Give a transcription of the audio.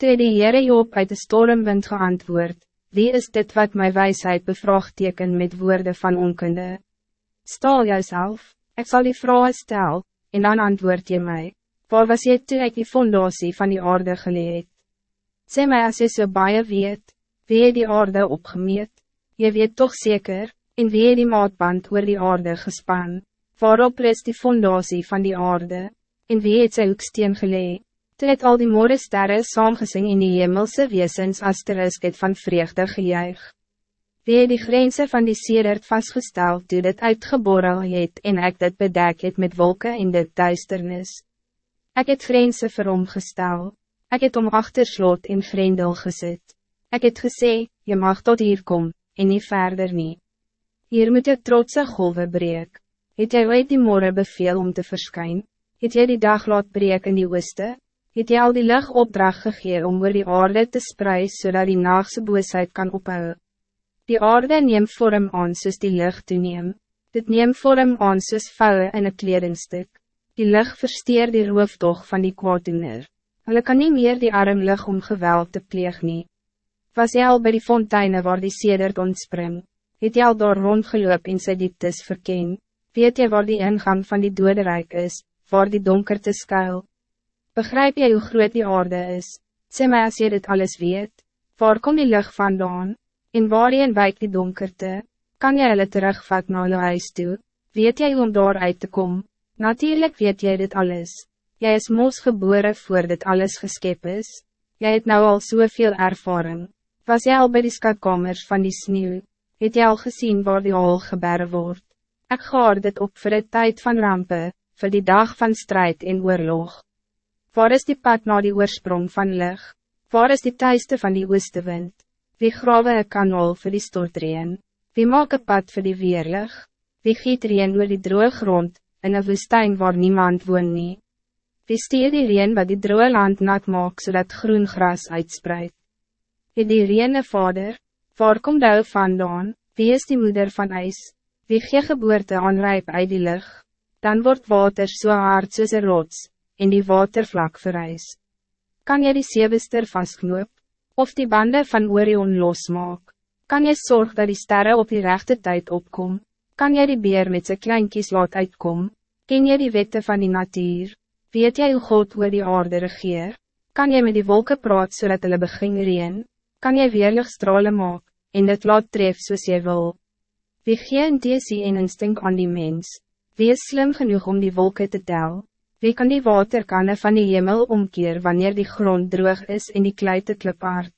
Toe die Heere Job uit de stormwind geantwoord, wie is dit wat mijn wijsheid bevraagteken met woorden van onkunde? Stal jouself, ik zal die vraag stel, en dan antwoord je mij. Waar was jy toe ek die fondatie van die aarde geleed? Sê my as jy so baie weet, wie het die aarde opgemeet? Je weet toch zeker, en wie het die maatband oor die aarde gespan? Waarop rest die fondatie van die aarde? En wie het sy hoeksteen geleed? Toe het al die moresterre saamgesing in die hemelse weesens asterisk het van vreugde gejuig. Wie het die grense van die sedert vastgesteld toe dit uitgeborrel het en ek dit bedek het met wolken in de duisternis. Ik het grense vir hom gestel, ek het om achter slot in grendel gezet. Ik het gesê, je mag tot hier kom, en niet verder nie. Hier moet je trotse golven breek. Het jy ooit die morgen beveel om te verschijnen? Het jy die dag laat breek in die ooste? Het jy al die lig opdracht gegee om oor die aarde te spreiden, zodat die naagse boosheid kan ophou. Die aarde neem vorm aan soos die licht toeneem, dit neem vorm aan soos vouwe in een kledingstuk. Die licht versteer die roofdog van die kwaaddoener. Hulle kan niet meer die arm lig om geweld te pleeg nie. Was jy al by die fonteine waar die sedert ontspring, het jy al daar rondgeloop en sy dieptes verken, weet jy waar die ingang van die doderijk is, waar die donkerte skuil, Begrijp jy hoe groot die aarde is? Sê my as jy dit alles weet. Waar kom die lucht vandaan? En waarheen wijk die donkerte? Kan jy hulle terugvat na hulle huis toe? Weet jy hoe om daar uit te komen? Natuurlijk weet jy dit alles. Jij is mos geboren voor dit alles geskep is. Jij het nou al soveel ervaring. Was jy al bij die skatkamers van die sneeuw? Het jy al gezien waar die hol gebere word? Ik gaar dit op voor de tijd van rampen, voor die dag van strijd in oorlog. Waar is die pad naar die oorsprong van lig? Waar is die thuiste van die ooste wind? Wie grawe een kanal voor die stortreen? Wie maak een pad voor die weerlig? Wie giet reen oor die droge grond, in een woestijn waar niemand woon nie? Wie stier die reen wat die droge land nat maak, zodat groen gras uitspreid? Het die reene vader? Waar kom jou vandaan? Wie is die moeder van ijs? Wie gee geboorte aanrijp uit die lucht? Dan wordt water zo so hard soos een rots, en die watervlak verrijs. Kan jy die seebester vastknoop, of die banden van Orion losmaak? Kan jy zorg dat die sterren op die rechte tijd opkom? Kan jy die beer met zijn kleinkies laat uitkom? Ken jy die wette van die natuur? Weet jy hoe God oor die aarde regeer? Kan jy met die wolken praat zodat hulle begin reen? Kan jy weerlig stralen maak, en dit laat tref soos jy wil? Wie gee een deesie en instinct aan die mens? Wie is slim genoeg om die wolken te tellen? Wie kan die waterkanne van die hemel omkeer wanneer die grond droog is en die kluite klipaard?